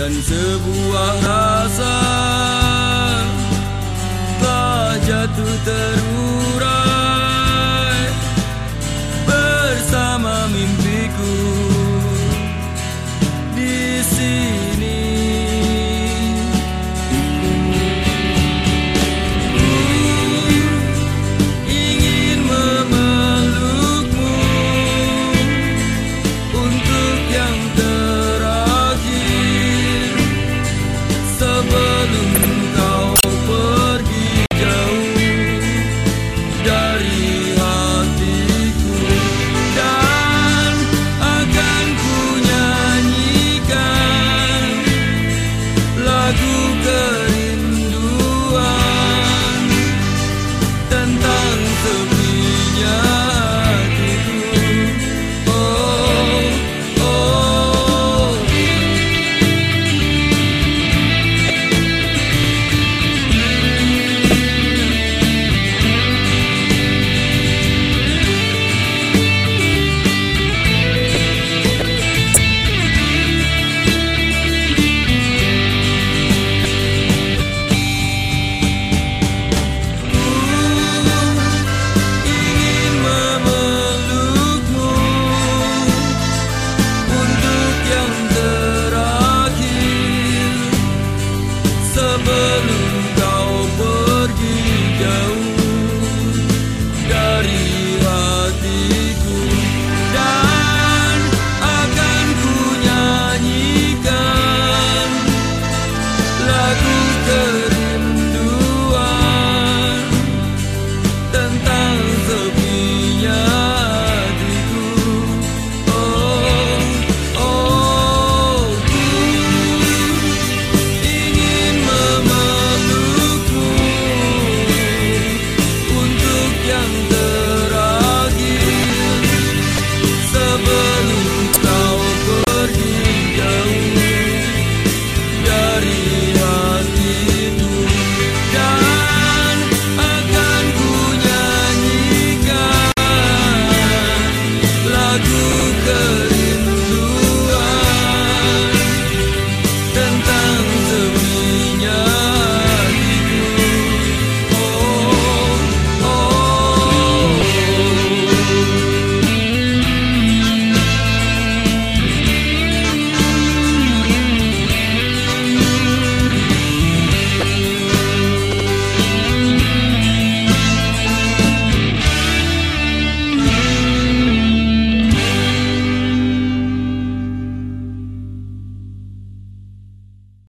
Dan sebuah rasa tak jatuh terurai good.